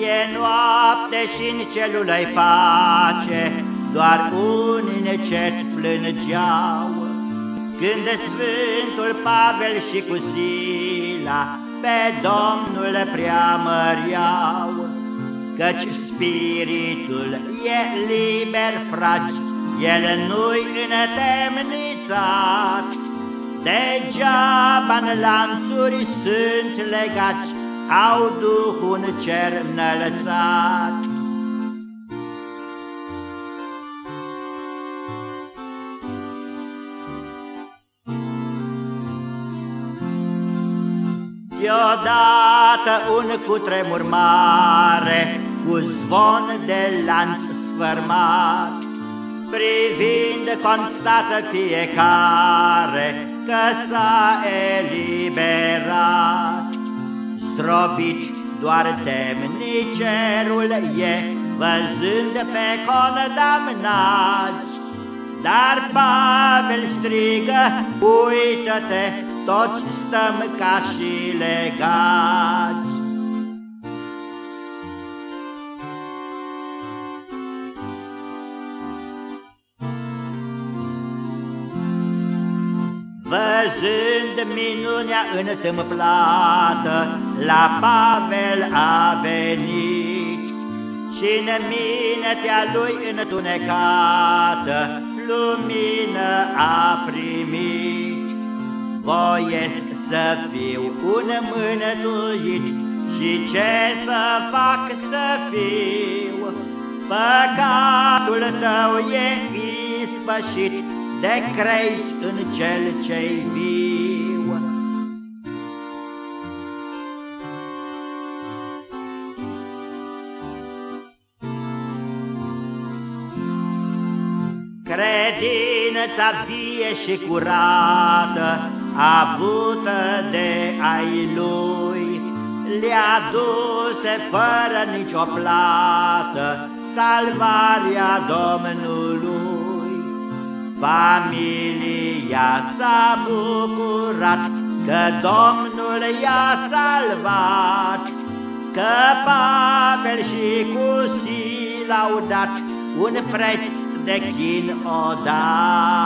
E noapte și în celul ai pace, Doar unii necet plângeau, Când Sfântul Pavel și cu Sila Pe Domnul preamăriau, Căci spiritul e liber, frați, El nu-i întemnițat, Degeaba în lanțuri sunt legați, au Duhul cer înălțat. Deodată un cutremur mare, cu zvon de lanț sfărmat, Privind constată fiecare că s-a eliberat. Zdrobit doar temnicerul e, văzând pe condamnați. Dar Pavel strigă, uită-te, toți stăm ca și legați. Văzând minunea întâmplată, la Pavel a venit și în mintea lui întunecată lumină a primit. Voiesc să fiu un mânătuit și ce să fac să fiu? Păcatul tău e ispășit de crezi în cel ce-i viu. Credința vie și curată, avută de ai lui, Le-a duse fără nicio plată, salvarea Domnului. Familia s-a bucurat că Domnul i-a salvat, Că Pavel și cu Sila au dat un preț de chin odat.